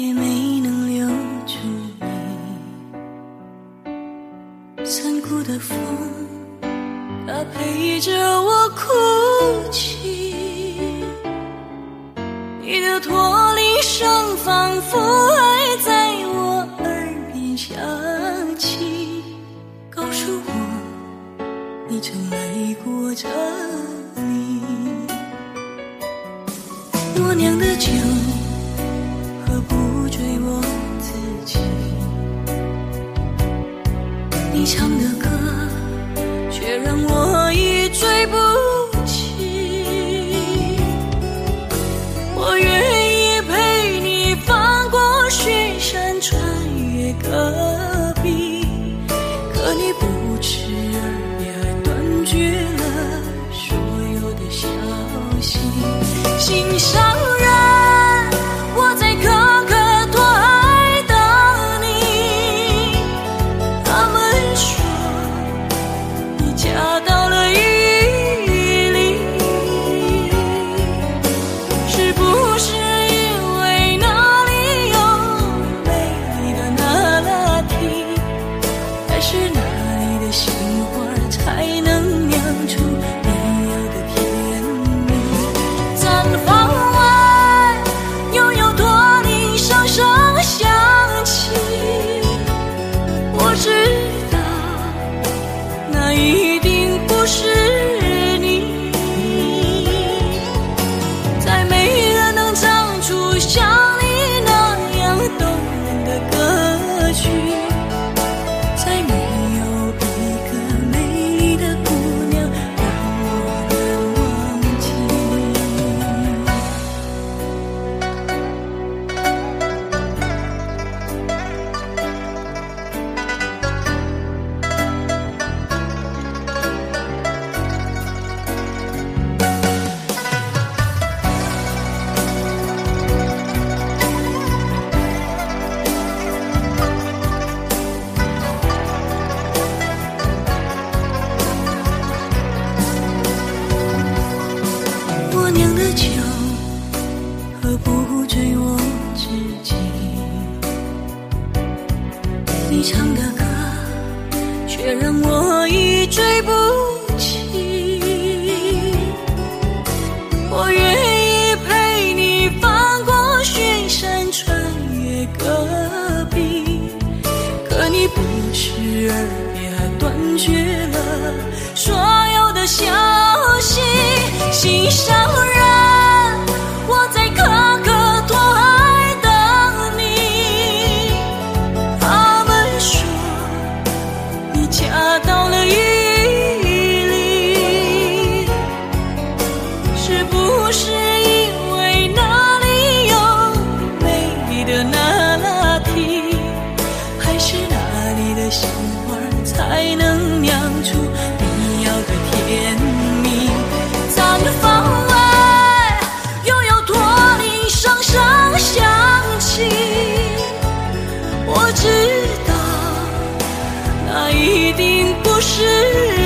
也没能留住你，残酷的风它陪着我哭泣，你的驼铃声仿佛还在我耳边响起，告诉我你曾来过这里，我酿的酒。你唱的歌却让我一醉不是别让我一追不起我愿意陪你翻过雪山穿越戈壁可你不辞而别还断绝了所有的消息心上人是